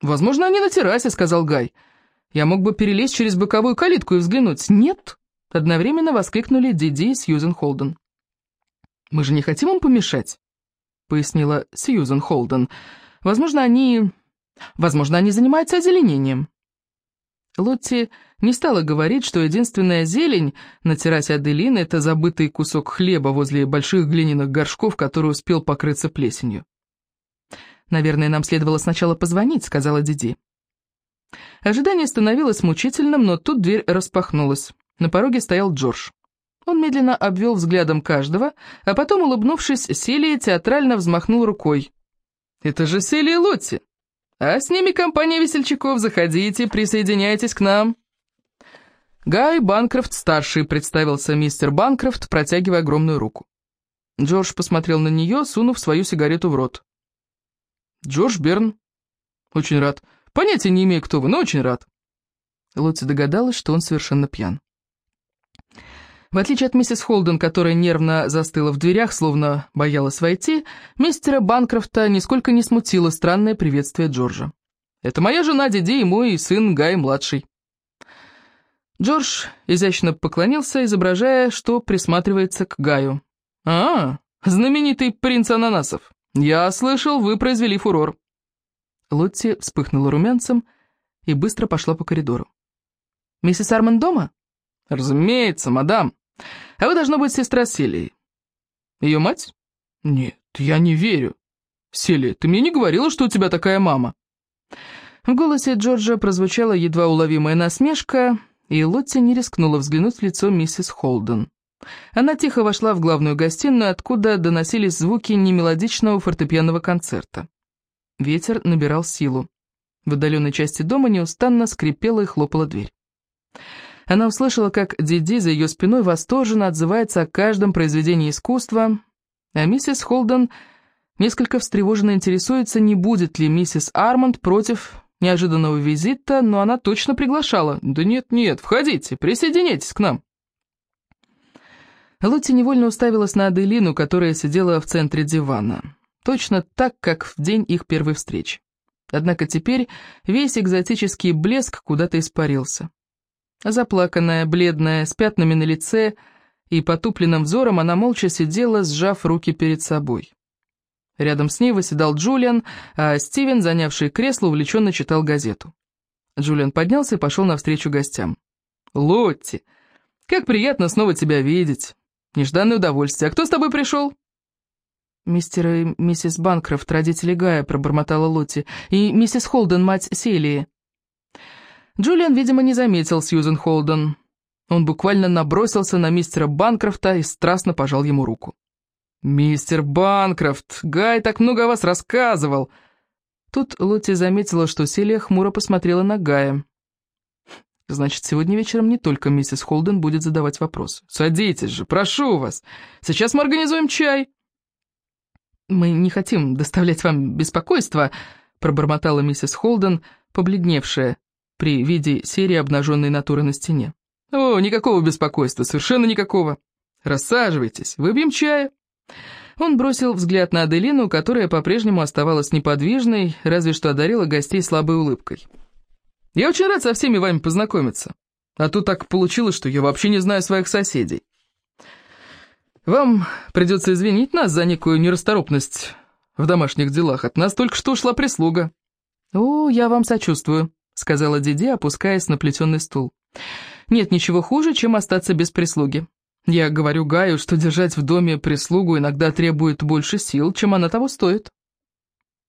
«Возможно, они на террасе», — сказал Гай. «Я мог бы перелезть через боковую калитку и взглянуть». «Нет!» — одновременно воскликнули Диди и Сьюзен Холден. «Мы же не хотим им помешать», — пояснила Сьюзен Холден. «Возможно, они... Возможно, они занимаются озеленением». Лотти не стала говорить, что единственная зелень на террасе Аделины — это забытый кусок хлеба возле больших глиняных горшков, который успел покрыться плесенью. «Наверное, нам следовало сначала позвонить», — сказала Диди. Ожидание становилось мучительным, но тут дверь распахнулась. На пороге стоял Джордж. Он медленно обвел взглядом каждого, а потом, улыбнувшись, Селия театрально взмахнул рукой. «Это же Селия Лотти! А с ними компания весельчаков, заходите, присоединяйтесь к нам!» Гай Банкрофт-старший представился мистер Банкрофт, протягивая огромную руку. Джордж посмотрел на нее, сунув свою сигарету в рот. «Джордж Берн. Очень рад. Понятия не имею, кто вы, но очень рад». Лотти догадалась, что он совершенно пьян. В отличие от миссис Холден, которая нервно застыла в дверях, словно боялась войти, мистера Банкрофта нисколько не смутило странное приветствие Джорджа. «Это моя жена Диди и мой сын Гай-младший». Джордж изящно поклонился, изображая, что присматривается к Гаю. «А, знаменитый принц ананасов. Я слышал, вы произвели фурор». Лотти вспыхнула румянцем и быстро пошла по коридору. «Миссис Арман дома?» «Разумеется, мадам. А вы, должно быть, сестра Селии». «Ее мать?» «Нет, я не верю. Селия, ты мне не говорила, что у тебя такая мама?» В голосе Джорджа прозвучала едва уловимая насмешка, и Лотти не рискнула взглянуть в лицо миссис Холден. Она тихо вошла в главную гостиную, откуда доносились звуки немелодичного фортепианного концерта. Ветер набирал силу. В отдаленной части дома неустанно скрипела и хлопала дверь. Она услышала, как Диди за ее спиной восторженно отзывается о каждом произведении искусства, а миссис Холден несколько встревоженно интересуется, не будет ли миссис Арманд против неожиданного визита, но она точно приглашала. «Да нет-нет, входите, присоединяйтесь к нам». Лотти невольно уставилась на Аделину, которая сидела в центре дивана. Точно так, как в день их первой встречи. Однако теперь весь экзотический блеск куда-то испарился. Заплаканная, бледная, с пятнами на лице и потупленным взором, она молча сидела, сжав руки перед собой. Рядом с ней выседал Джулиан, а Стивен, занявший кресло, увлеченно читал газету. Джулиан поднялся и пошел навстречу гостям. «Лотти, как приятно снова тебя видеть. Нежданное удовольствие. А кто с тобой пришел?» «Мистер и миссис Банкрофт, родители Гая», — пробормотала Лотти, «и миссис Холден, мать Селии». Джулиан, видимо, не заметил Сьюзен Холден. Он буквально набросился на мистера Банкрофта и страстно пожал ему руку. «Мистер Банкрофт, Гай так много о вас рассказывал!» Тут Лотти заметила, что Селия хмуро посмотрела на Гая. «Значит, сегодня вечером не только миссис Холден будет задавать вопрос. Садитесь же, прошу вас. Сейчас мы организуем чай». «Мы не хотим доставлять вам беспокойство», — пробормотала миссис Холден, побледневшая при виде серии обнаженной натуры на стене. «О, никакого беспокойства, совершенно никакого. Рассаживайтесь, выпьем чая». Он бросил взгляд на Аделину, которая по-прежнему оставалась неподвижной, разве что одарила гостей слабой улыбкой. «Я очень рад со всеми вами познакомиться. А тут так получилось, что я вообще не знаю своих соседей. Вам придется извинить нас за некую нерасторопность в домашних делах. От нас только что ушла прислуга». «О, я вам сочувствую», сказала Диди, опускаясь на плетеный стул. «Нет ничего хуже, чем остаться без прислуги. Я говорю Гаю, что держать в доме прислугу иногда требует больше сил, чем она того стоит».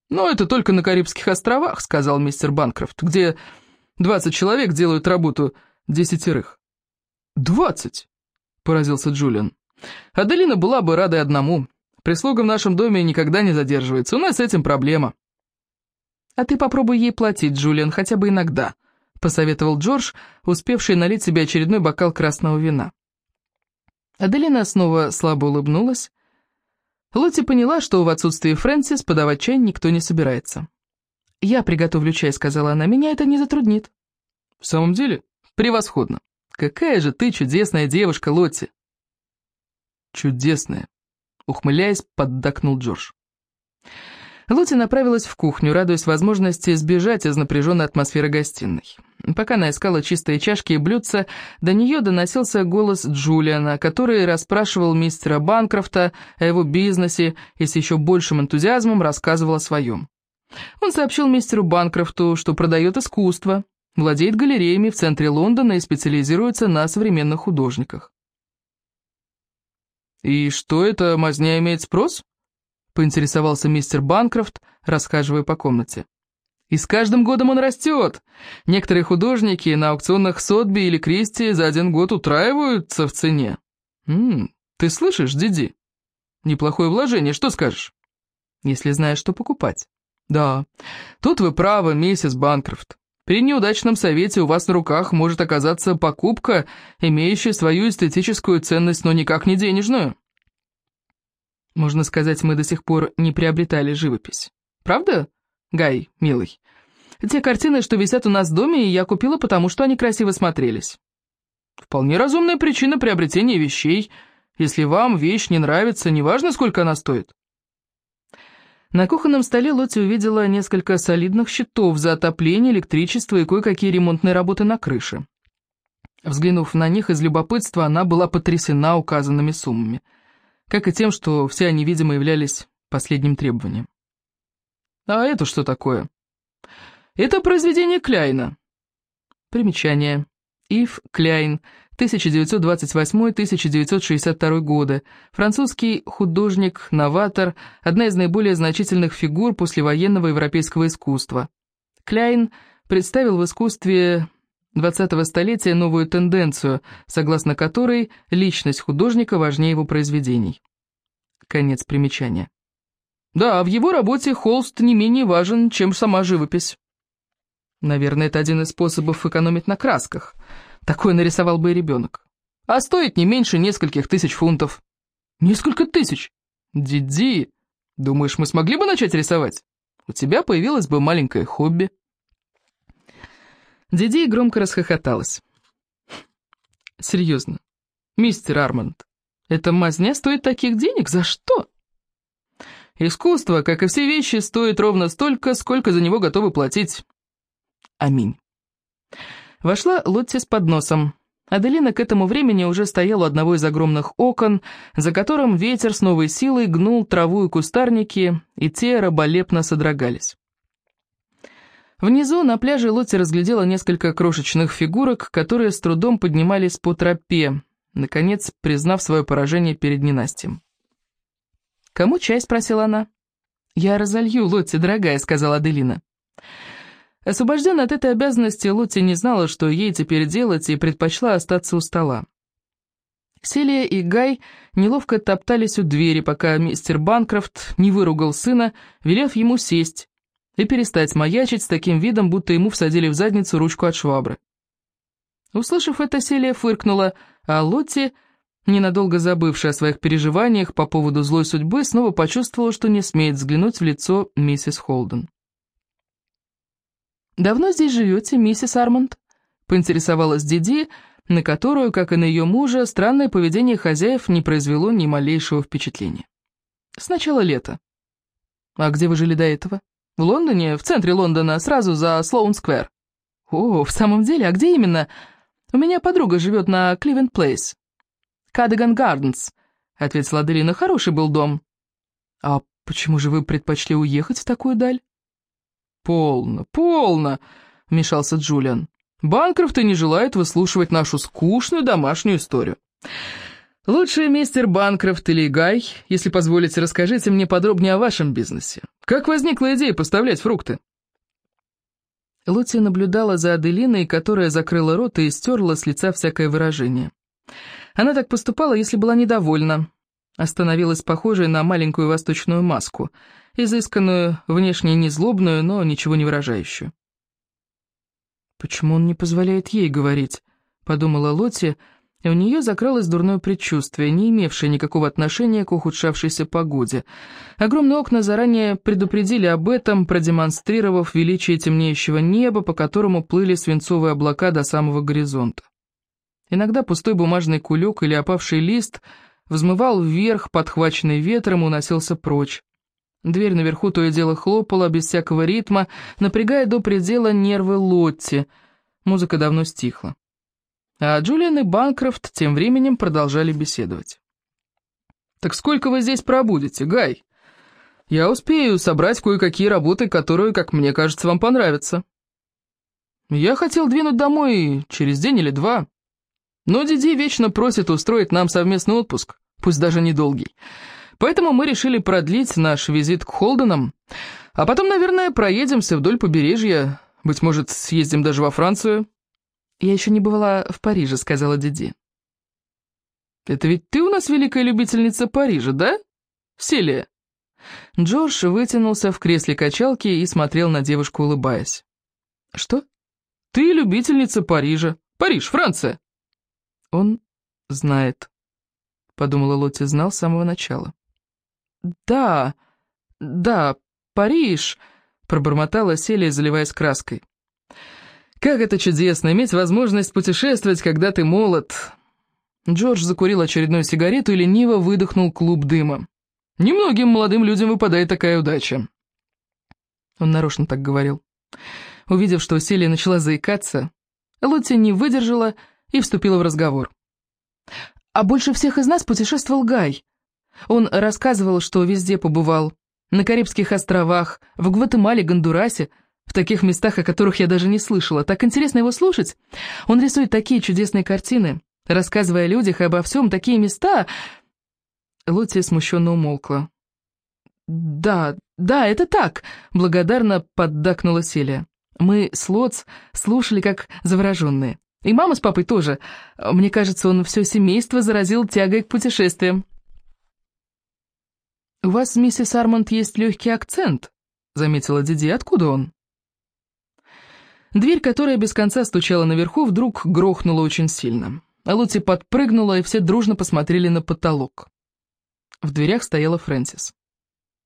«Но это только на Карибских островах», — сказал мистер Банкрофт, «где двадцать человек делают работу десятерых». «Двадцать?» — поразился Джулиан. «Аделина была бы рада одному. Прислуга в нашем доме никогда не задерживается. У нас с этим проблема». «А ты попробуй ей платить, Джулиан, хотя бы иногда», — посоветовал Джордж, успевший налить себе очередной бокал красного вина. Аделина снова слабо улыбнулась. Лотти поняла, что в отсутствии Фрэнсис подавать чай никто не собирается. «Я приготовлю чай», — сказала она, — «меня это не затруднит». «В самом деле? Превосходно. Какая же ты чудесная девушка, Лотти!» «Чудесная», — ухмыляясь, поддакнул Джордж. Лути направилась в кухню, радуясь возможности сбежать из напряженной атмосферы гостиной. Пока она искала чистые чашки и блюдца, до нее доносился голос Джулиана, который расспрашивал мистера Банкрофта о его бизнесе и с еще большим энтузиазмом рассказывал о своем. Он сообщил мистеру Банкрофту, что продает искусство, владеет галереями в центре Лондона и специализируется на современных художниках. «И что это, мазня имеет спрос?» — поинтересовался мистер Банкрофт, расхаживая по комнате. «И с каждым годом он растет. Некоторые художники на аукционах Сотби или Кристи за один год утраиваются в цене. М -м, ты слышишь, Диди? Неплохое вложение, что скажешь?» «Если знаешь, что покупать». «Да, тут вы правы, миссис Банкрофт. При неудачном совете у вас на руках может оказаться покупка, имеющая свою эстетическую ценность, но никак не денежную». Можно сказать, мы до сих пор не приобретали живопись. Правда, Гай, милый? Те картины, что висят у нас в доме, я купила, потому что они красиво смотрелись. Вполне разумная причина приобретения вещей. Если вам вещь не нравится, неважно, сколько она стоит. На кухонном столе Лотти увидела несколько солидных счетов за отопление, электричество и кое-какие ремонтные работы на крыше. Взглянув на них из любопытства, она была потрясена указанными суммами – как и тем, что все они, видимо, являлись последним требованием. А это что такое? Это произведение Кляйна. Примечание. Ив Кляйн, 1928-1962 годы, французский художник-новатор, одна из наиболее значительных фигур послевоенного европейского искусства. Кляйн представил в искусстве 20-го столетия новую тенденцию, согласно которой личность художника важнее его произведений. Конец примечания. Да, в его работе холст не менее важен, чем сама живопись. Наверное, это один из способов экономить на красках. Такое нарисовал бы и ребенок. А стоит не меньше нескольких тысяч фунтов. Несколько тысяч? Диди, думаешь, мы смогли бы начать рисовать? У тебя появилось бы маленькое хобби. Диди громко расхохоталась. «Серьезно, мистер Арманд, эта мазня стоит таких денег? За что?» «Искусство, как и все вещи, стоит ровно столько, сколько за него готовы платить. Аминь». Вошла Лотти с подносом. Аделина к этому времени уже стояла у одного из огромных окон, за которым ветер с новой силой гнул траву и кустарники, и те раболепно содрогались. Внизу на пляже Лотти разглядела несколько крошечных фигурок, которые с трудом поднимались по тропе, наконец признав свое поражение перед ненастьем. «Кому чай?» — спросила она. «Я разолью, Лотти, дорогая», — сказала Аделина. Освобожденная от этой обязанности, Лотти не знала, что ей теперь делать, и предпочла остаться у стола. Селия и Гай неловко топтались у двери, пока мистер Банкрофт не выругал сына, велев ему сесть, и перестать маячить с таким видом, будто ему всадили в задницу ручку от швабры. Услышав это, Селия фыркнула, а Лотти, ненадолго забывшая о своих переживаниях по поводу злой судьбы, снова почувствовала, что не смеет взглянуть в лицо миссис Холден. «Давно здесь живете, миссис Армонд?» — поинтересовалась Диди, на которую, как и на ее мужа, странное поведение хозяев не произвело ни малейшего впечатления. «С начала лета». «А где вы жили до этого?» В Лондоне, в центре Лондона, сразу за Слоун-сквер. О, в самом деле, а где именно? У меня подруга живет на Кливент Плейс. Кадаган Гарденс, ответила Аделина, хороший был дом. А почему же вы предпочли уехать в такую даль? Полно, полно, вмешался Джулиан. Банкрофты не желают выслушивать нашу скучную домашнюю историю. Лучше мистер Банкрофт или Гай, если позволите, расскажите мне подробнее о вашем бизнесе. Как возникла идея поставлять фрукты?» Лути наблюдала за Аделиной, которая закрыла рот и стерла с лица всякое выражение. Она так поступала, если была недовольна. Остановилась похожей на маленькую восточную маску, изысканную, внешне незлобную, но ничего не выражающую. «Почему он не позволяет ей говорить?» — подумала Лотти, — и у нее закралось дурное предчувствие, не имевшее никакого отношения к ухудшавшейся погоде. Огромные окна заранее предупредили об этом, продемонстрировав величие темнеющего неба, по которому плыли свинцовые облака до самого горизонта. Иногда пустой бумажный кулек или опавший лист взмывал вверх, подхваченный ветром, уносился прочь. Дверь наверху то и дело хлопала, без всякого ритма, напрягая до предела нервы Лотти. Музыка давно стихла. А Джулиан и Банкрофт тем временем продолжали беседовать. «Так сколько вы здесь пробудете, Гай? Я успею собрать кое-какие работы, которые, как мне кажется, вам понравятся». «Я хотел двинуть домой через день или два, но Диди вечно просит устроить нам совместный отпуск, пусть даже недолгий». Поэтому мы решили продлить наш визит к Холденам, а потом, наверное, проедемся вдоль побережья, быть может, съездим даже во Францию». «Я еще не бывала в Париже», — сказала Диди. «Это ведь ты у нас великая любительница Парижа, да, Селия?» Джордж вытянулся в кресле качалки и смотрел на девушку, улыбаясь. «Что?» «Ты любительница Парижа. Париж, Франция!» «Он знает», — подумала Лотти, знал с самого начала. «Да, да, Париж», — пробормотала Селия, заливаясь краской. «Как это чудесно, иметь возможность путешествовать, когда ты молод!» Джордж закурил очередную сигарету и лениво выдохнул клуб дыма. «Немногим молодым людям выпадает такая удача». Он нарочно так говорил. Увидев, что Селия начала заикаться, Лотти не выдержала и вступила в разговор. «А больше всех из нас путешествовал Гай», он рассказывал, что везде побывал. На Карибских островах, в Гватемале, Гондурасе, в таких местах, о которых я даже не слышала. Так интересно его слушать. Он рисует такие чудесные картины, рассказывая о людях и обо всем, такие места... Лотти смущенно умолкла. «Да, да, это так», — благодарно поддакнула Селия. «Мы с Лотс слушали как завороженные. И мама с папой тоже. Мне кажется, он все семейство заразил тягой к путешествиям». «У вас, миссис Арманд, есть легкий акцент», — заметила Диди. «Откуда он?» Дверь, которая без конца стучала наверху, вдруг грохнула очень сильно. Лути подпрыгнула, и все дружно посмотрели на потолок. В дверях стояла Фрэнсис.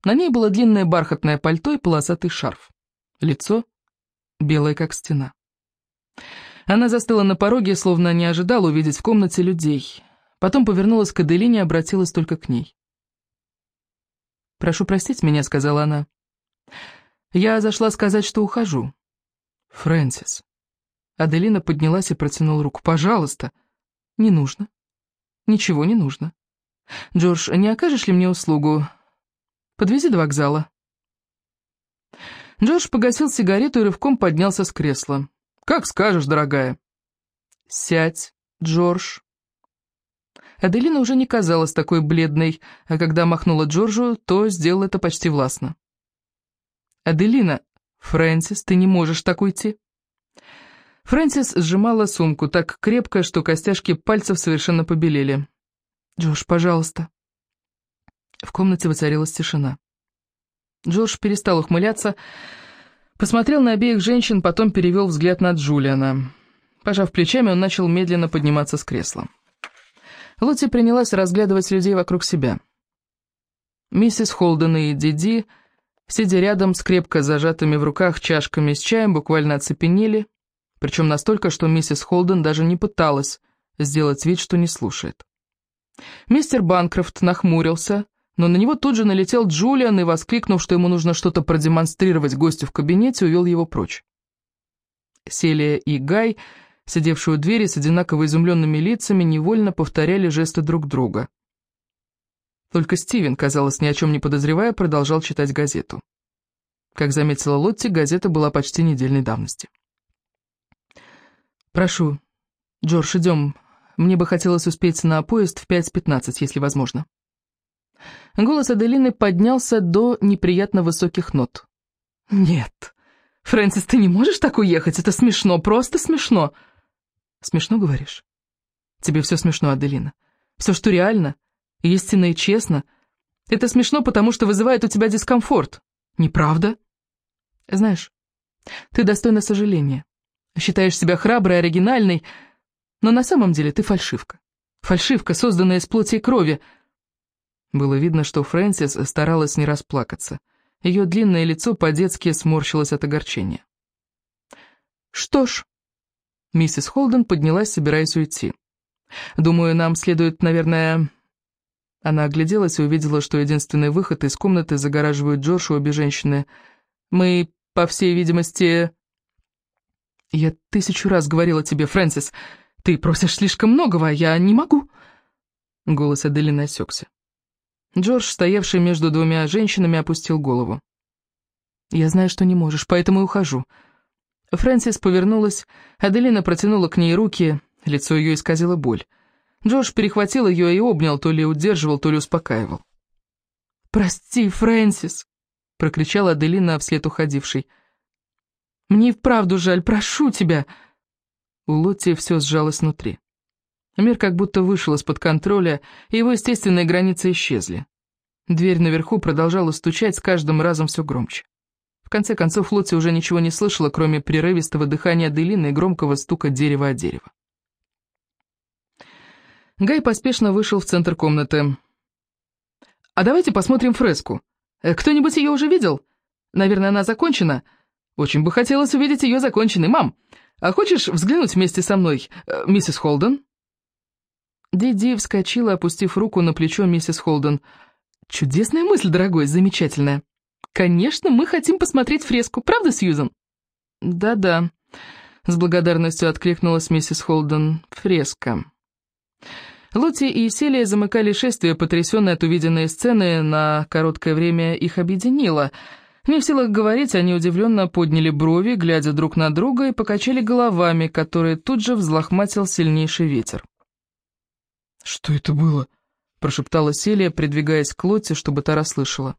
На ней было длинное бархатное пальто и полосатый шарф. Лицо белое, как стена. Она застыла на пороге, словно не ожидала увидеть в комнате людей. Потом повернулась к Аделине и обратилась только к ней. «Прошу простить меня», — сказала она. «Я зашла сказать, что ухожу». «Фрэнсис». Аделина поднялась и протянула руку. «Пожалуйста». «Не нужно. Ничего не нужно. Джордж, не окажешь ли мне услугу? Подвези до вокзала». Джордж погасил сигарету и рывком поднялся с кресла. «Как скажешь, дорогая». «Сядь, Джордж», Аделина уже не казалась такой бледной, а когда махнула Джорджу, то сделала это почти властно. «Аделина, Фрэнсис, ты не можешь так уйти». Фрэнсис сжимала сумку так крепко, что костяшки пальцев совершенно побелели. «Джордж, пожалуйста». В комнате воцарилась тишина. Джордж перестал ухмыляться, посмотрел на обеих женщин, потом перевел взгляд на Джулиана. Пожав плечами, он начал медленно подниматься с кресла. Лотти принялась разглядывать людей вокруг себя. Миссис Холден и Диди, сидя рядом с крепко зажатыми в руках чашками с чаем, буквально оцепенели, причем настолько, что миссис Холден даже не пыталась сделать вид, что не слушает. Мистер Банкрофт нахмурился, но на него тут же налетел Джулиан и, воскликнув, что ему нужно что-то продемонстрировать гостю в кабинете, увел его прочь. Селия и Гай сидевшие у двери с одинаково изумленными лицами, невольно повторяли жесты друг друга. Только Стивен, казалось, ни о чем не подозревая, продолжал читать газету. Как заметила Лотти, газета была почти недельной давности. «Прошу, Джордж, идем. Мне бы хотелось успеть на поезд в 5.15, если возможно». Голос Аделины поднялся до неприятно высоких нот. «Нет, Фрэнсис, ты не можешь так уехать? Это смешно, просто смешно!» Смешно говоришь? Тебе все смешно, Аделина. Все, что реально, истинно и честно. Это смешно, потому что вызывает у тебя дискомфорт. Неправда? Знаешь, ты достойна сожаления. Считаешь себя храброй, оригинальной, но на самом деле ты фальшивка. Фальшивка, созданная из плоти и крови. Было видно, что Фрэнсис старалась не расплакаться. Ее длинное лицо по-детски сморщилось от огорчения. «Что ж», Миссис Холден поднялась, собираясь уйти. «Думаю, нам следует, наверное, Она огляделась и увидела, что единственный выход из комнаты загораживают Джордж и обе женщины. «Мы, по всей видимости...» «Я тысячу раз говорила тебе, Фрэнсис, ты просишь слишком многого, а я не могу». Голос Аделины осекся. Джордж, стоявший между двумя женщинами, опустил голову. «Я знаю, что не можешь, поэтому и ухожу». Фрэнсис повернулась, Аделина протянула к ней руки, лицо ее исказило боль. Джордж перехватил ее и обнял, то ли удерживал, то ли успокаивал. «Прости, Фрэнсис!» — прокричала Аделина вслед уходившей. «Мне и вправду жаль, прошу тебя!» У Лотти все сжалось внутри. Мир как будто вышел из-под контроля, и его естественные границы исчезли. Дверь наверху продолжала стучать с каждым разом все громче. Конце концов, Лотти уже ничего не слышала, кроме прерывистого дыхания Аделины и громкого стука дерева о дерево. Гай поспешно вышел в центр комнаты. «А давайте посмотрим фреску. Э, кто-нибудь ее уже видел? Наверное, она закончена. Очень бы хотелось увидеть ее законченной. Мам, а хочешь взглянуть вместе со мной, э, миссис Холден?» Диди вскочила, опустив руку на плечо миссис Холден. «Чудесная мысль, дорогой, замечательная. Конечно, мы хотим посмотреть фреску, правда, Сьюзан?» «Да-да», — с благодарностью откликнулась миссис Холден. «Фреска». Лотти и Селия замыкали шествие, потрясенные от увиденной сцены, на короткое время их объединило. Не в силах говорить, они удивленно подняли брови, глядя друг на друга, и покачали головами, которые тут же взлохматил сильнейший ветер. «Что это было?» — прошептала Селия, придвигаясь к Лотте, чтобы та расслышала.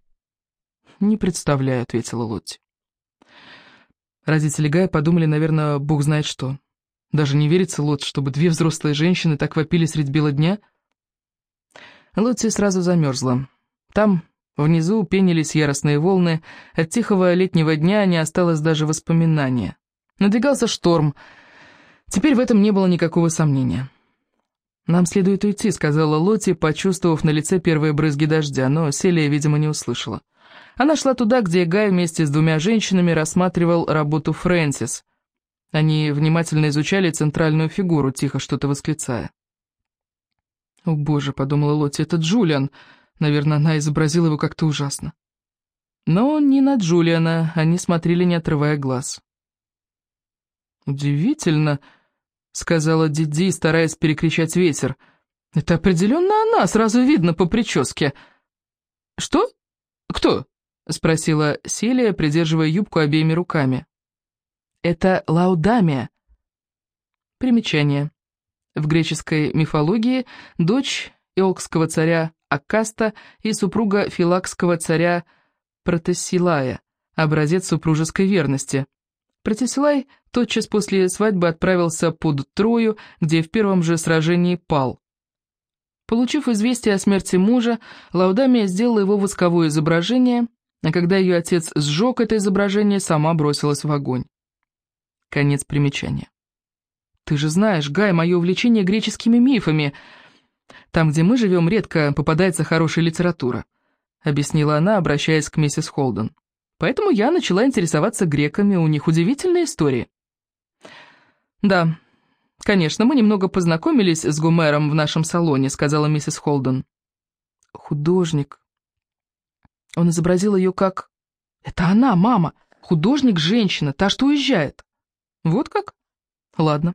«Не представляю», — ответила Лотти. Родители Гая подумали, наверное, бог знает что. Даже не верится, Лот, чтобы две взрослые женщины так вопили средь бела дня. Лотти сразу замерзла. Там, внизу, пенились яростные волны. От тихого летнего дня не осталось даже воспоминания. Надвигался шторм. Теперь в этом не было никакого сомнения. «Нам следует уйти», — сказала Лотти, почувствовав на лице первые брызги дождя, но Селия, видимо, не услышала. Она шла туда, где Гай вместе с двумя женщинами рассматривал работу Фрэнсис — они внимательно изучали центральную фигуру, тихо что-то восклицая. «О боже», — подумала Лотти, — «это Джулиан. Наверное, она изобразила его как-то ужасно». Но не на Джулиана, они смотрели, не отрывая глаз. «Удивительно», — сказала Диди, стараясь перекричать ветер. «Это определенно она, сразу видно по прическе». «Что? Кто?» — спросила Селия, придерживая юбку обеими руками. Это Лаудамия. Примечание. В греческой мифологии дочь иокского царя Акаста и супруга филакского царя Протесилая, образец супружеской верности. Протесилай тотчас после свадьбы отправился под Трою, где в первом же сражении пал. Получив известие о смерти мужа, Лаудамия сделала его восковое изображение, а когда ее отец сжег это изображение, сама бросилась в огонь. Конец примечания. «Ты же знаешь, Гай, мое увлечение греческими мифами. Там, где мы живем, редко попадается хорошая литература», — объяснила она, обращаясь к миссис Холден. «Поэтому я начала интересоваться греками, у них удивительные истории». «Да, конечно, мы немного познакомились с Гумером в нашем салоне», — сказала миссис Холден. «Художник. Он изобразил ее как... Это она, мама, художник-женщина, та, что уезжает». Вот как? Ладно.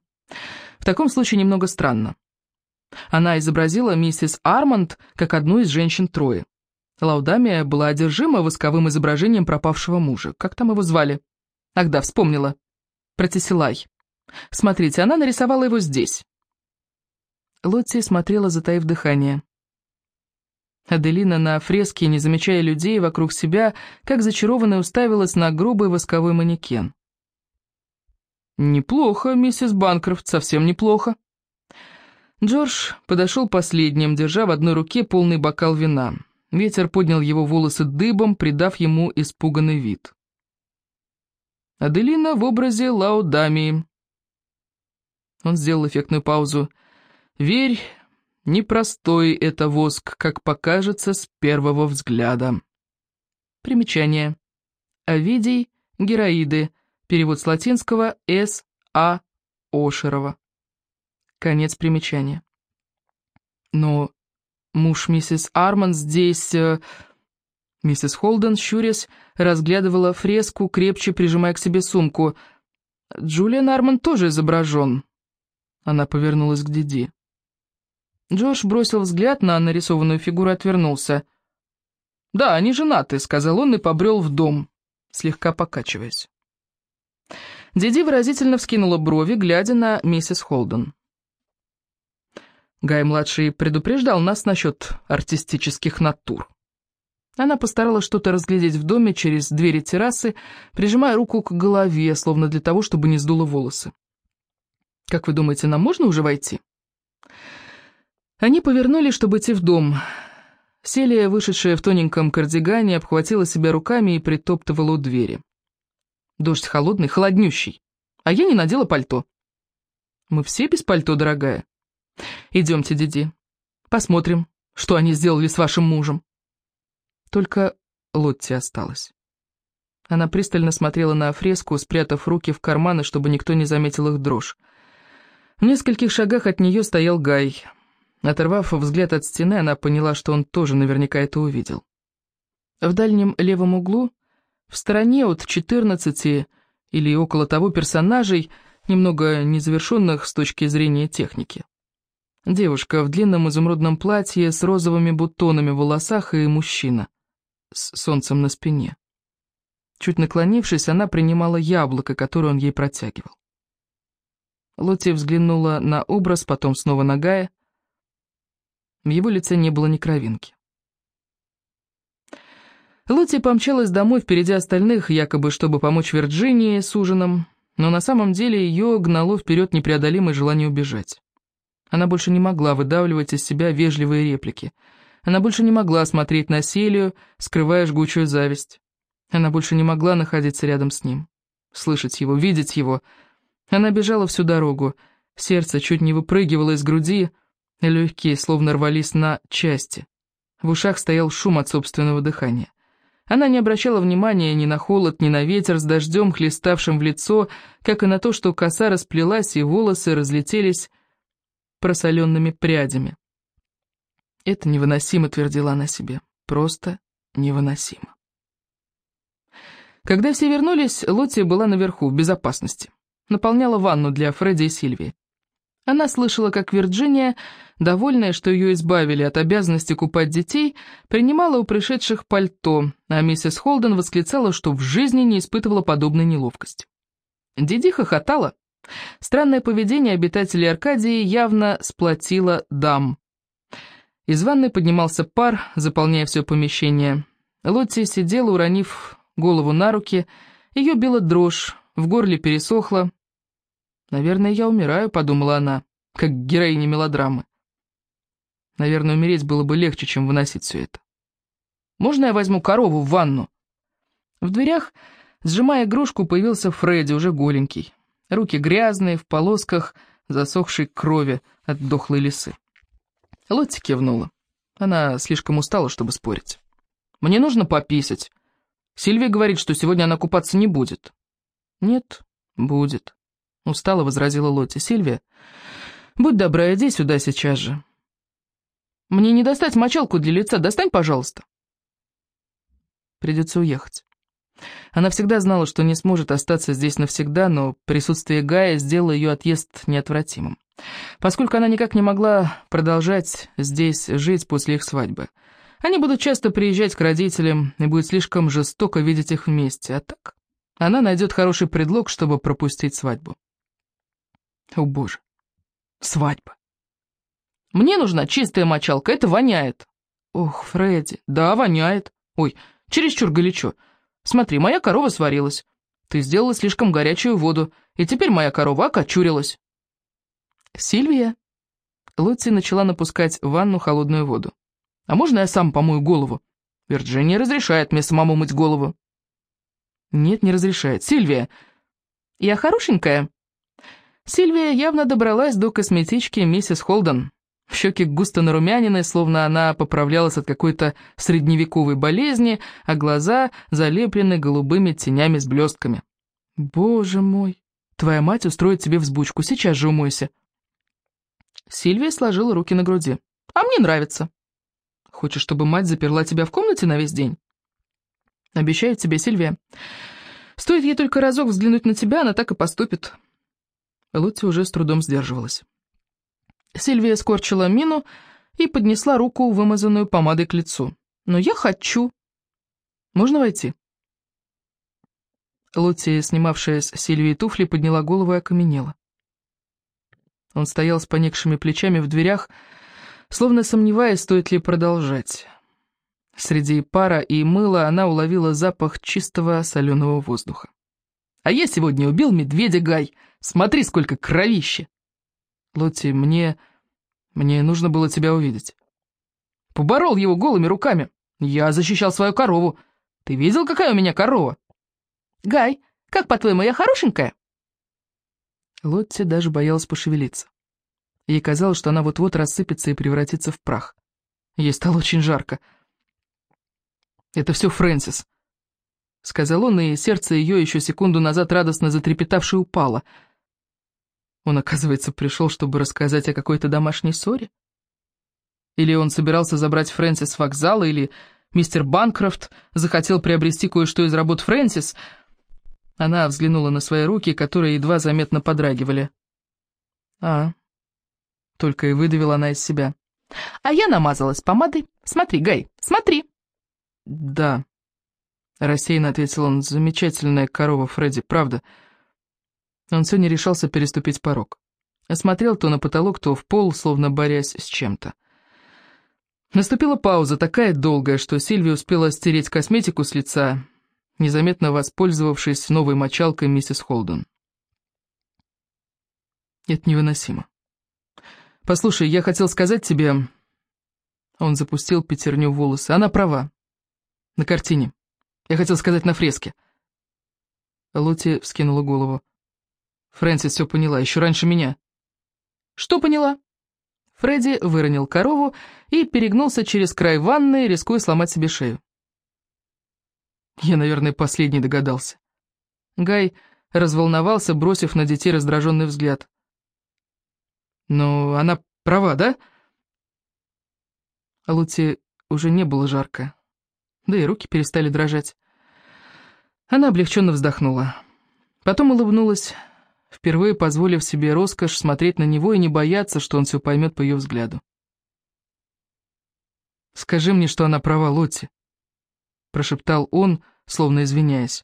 В таком случае немного странно. Она изобразила миссис Арманд как одну из женщин Трои. Лаудамия была одержима восковым изображением пропавшего мужа. Как там его звали? Ах да, вспомнила. Протесилай. Смотрите, она нарисовала его здесь. Лотти смотрела, затаив дыхание. Аделина на фреске, не замечая людей вокруг себя, как зачарованная уставилась на грубый восковой манекен. «Неплохо, миссис Банкрофт, совсем неплохо». Джордж подошел последним, держа в одной руке полный бокал вина. Ветер поднял его волосы дыбом, придав ему испуганный вид. Аделина в образе Лаудамии. Он сделал эффектную паузу. «Верь, непростой это воск, как покажется с первого взгляда». Примечание. Овидий, Героиды, Перевод с латинского С. А. Ошерова. Конец примечания. Но Муж миссис Арман здесь...» э, Миссис Холден, щурясь, разглядывала фреску, крепче прижимая к себе сумку. «Джулиан Арман тоже изображен». Она повернулась к Диди. Джош бросил взгляд на нарисованную фигуру и отвернулся. «Да, они женаты», — сказал он и побрел в дом, слегка покачиваясь. Диди выразительно вскинула брови, глядя на миссис Холден. Гай-младший предупреждал нас насчет артистических натур. Она постаралась что-то разглядеть в доме через двери террасы, прижимая руку к голове, словно для того, чтобы не сдуло волосы. «Как вы думаете, нам можно уже войти?» Они повернули, чтобы идти в дом. Селия, вышедшая в тоненьком кардигане, обхватила себя руками и притоптывала у двери. Дождь холодный, холоднющий, а я не надела пальто. Мы все без пальто, дорогая. Идемте, Диди, посмотрим, что они сделали с вашим мужем. Только Лотти осталась. Она пристально смотрела на фреску, спрятав руки в карманы, чтобы никто не заметил их дрожь. В нескольких шагах от нее стоял Гай. Оторвав взгляд от стены, она поняла, что он тоже наверняка это увидел. В дальнем левом углу, в стороне от четырнадцати или около того персонажей, немного незавершенных с точки зрения техники. Девушка в длинном изумрудном платье с розовыми бутонами в волосах и мужчина с солнцем на спине. Чуть наклонившись, она принимала яблоко, которое он ей протягивал. Лотти взглянула на образ, потом снова на Гая. В его лице не было ни кровинки. Лотти помчалась домой впереди остальных, якобы чтобы помочь Вирджинии с ужином, но на самом деле ее гнало вперед непреодолимое желание убежать. Она больше не могла выдавливать из себя вежливые реплики — она больше не могла смотреть на Селию, скрывая жгучую зависть. Она больше не могла находиться рядом с ним, слышать его, видеть его. Она бежала всю дорогу, сердце чуть не выпрыгивало из груди, легкие словно рвались на части. В ушах стоял шум от собственного дыхания. Она не обращала внимания ни на холод, ни на ветер с дождем, хлеставшим в лицо, как и на то, что коса расплелась и волосы разлетелись просоленными прядями. Это невыносимо, твердила она себе. Просто невыносимо. Когда все вернулись, Лотти была наверху, в безопасности. Наполняла ванну для Фредди и Сильвии. Она слышала, как Вирджиния, довольная, что ее избавили от обязанности купать детей, принимала у пришедших пальто, а миссис Холден восклицала, что в жизни не испытывала подобной неловкости. Диди хохотала. Странное поведение обитателей Аркадии явно сплотило дам. Из ванной поднимался пар, заполняя все помещение. Лотти сидела, уронив голову на руки. Ее била дрожь, в горле пересохло. «Наверное, я умираю», — подумала она, как героиня мелодрамы. Наверное, умереть было бы легче, чем выносить все это. «Можно я возьму корову в ванну?» В дверях, сжимая игрушку, появился Фредди, уже голенький. Руки грязные, в полосках засохшей крови от дохлой лисы. Лотти кивнула. Она слишком устала, чтобы спорить. «Мне нужно пописать. Сильвия говорит, что сегодня она купаться не будет». «Нет, будет», — устало возразила Лотти. «Сильвия, будь добра, иди сюда сейчас же». «Мне не достать мочалку для лица, достань, пожалуйста». Придется уехать. Она всегда знала, что не сможет остаться здесь навсегда, но присутствие Гая сделало ее отъезд неотвратимым. Поскольку она никак не могла продолжать здесь жить после их свадьбы. Они будут часто приезжать к родителям, и будет слишком жестоко видеть их вместе, а так она найдет хороший предлог, чтобы пропустить свадьбу. О боже, свадьба. Мне нужна чистая мочалка, это воняет. Ох, Фредди, да, воняет. Ой, чересчур горячо. Смотри, моя корова сварилась. Ты сделала слишком горячую воду, и теперь моя корова окочурилась. Сильвия. Лотти начала напускать в ванну холодную воду. А можно я сам помою голову? Вирджиния разрешает мне самому мыть голову. Нет, не разрешает. Сильвия. Я хорошенькая. Сильвия явно добралась до косметички миссис Холден. Щеки густо нарумянины, словно она поправлялась от какой-то средневековой болезни, а глаза залеплены голубыми тенями с блестками. «Боже мой! Твоя мать устроит тебе взбучку, сейчас же умойся!» Сильвия сложила руки на груди. «А мне нравится!» Хочешь, чтобы мать заперла тебя в комнате на весь день? Обещаю тебе, Сильвия. Стоит ей только разок взглянуть на тебя, она так и поступит. Лотти уже с трудом сдерживалась. Сильвия скорчила мину и поднесла руку, вымазанную помадой к лицу. «Но я хочу!» «Можно войти?» Лотти, снимавшая с Сильвии туфли, подняла голову и окаменела. Он стоял с поникшими плечами в дверях, словно сомневаясь, стоит ли продолжать. Среди пара и мыла она уловила запах чистого соленого воздуха. «А я сегодня убил медведя, Гай! Смотри, сколько кровища!» «Лотти, мне... мне нужно было тебя увидеть». «Поборол его голыми руками. Я защищал свою корову. Ты видел, какая у меня корова?» «Гай, как, по-твоему, я хорошенькая?» Лотти даже боялась пошевелиться. Ей казалось, что она вот-вот рассыпется и превратится в прах. Ей стало очень жарко. «Это все Фрэнсис», — сказал он, и сердце ее, еще секунду назад радостно затрепетавшее, упало. Он, оказывается, пришел, чтобы рассказать о какой-то домашней ссоре? Или он собирался забрать Фрэнсис с вокзала, или мистер Банкрофт захотел приобрести кое-что из работ Фрэнсис. Она взглянула на свои руки, которые едва заметно подрагивали. «А, только и выдавила она из себя. «А я намазалась помадой. Смотри, Гай, смотри!» «Да», — рассеянно ответил он, — «замечательная корова Фредди, правда». Он все не решался переступить порог. Осмотрел то на потолок, то в пол, словно борясь с чем-то. Наступила пауза, такая долгая, что Сильвия успела стереть косметику с лица, незаметно воспользовавшись новой мочалкой миссис Холден. Это невыносимо. «Послушай, я хотел сказать тебе...» Он запустил пятерню в волосы. «Она права. На картине. Я хотел сказать на фреске». Лоти вскинула голову. Фрэнсис все поняла, еще раньше меня. «Что поняла?» Фредди выронил корову и перегнулся через край ванны, рискуя сломать себе шею. Я, наверное, последний догадался. Гай разволновался, бросив на детей раздраженный взгляд. Но она права, да? Лути уже не было жарко, да и руки перестали дрожать. Она облегченно вздохнула. Потом улыбнулась, впервые позволив себе роскошь смотреть на него и не бояться, что он все поймет по ее взгляду. «Скажи мне, что она права, Лотти», — прошептал он, словно извиняясь.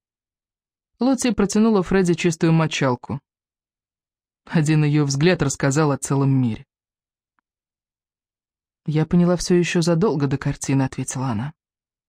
Лотти протянула Фредди чистую мочалку. Один ее взгляд рассказал о целом мире. «Я поняла все еще задолго до картины», — ответила она.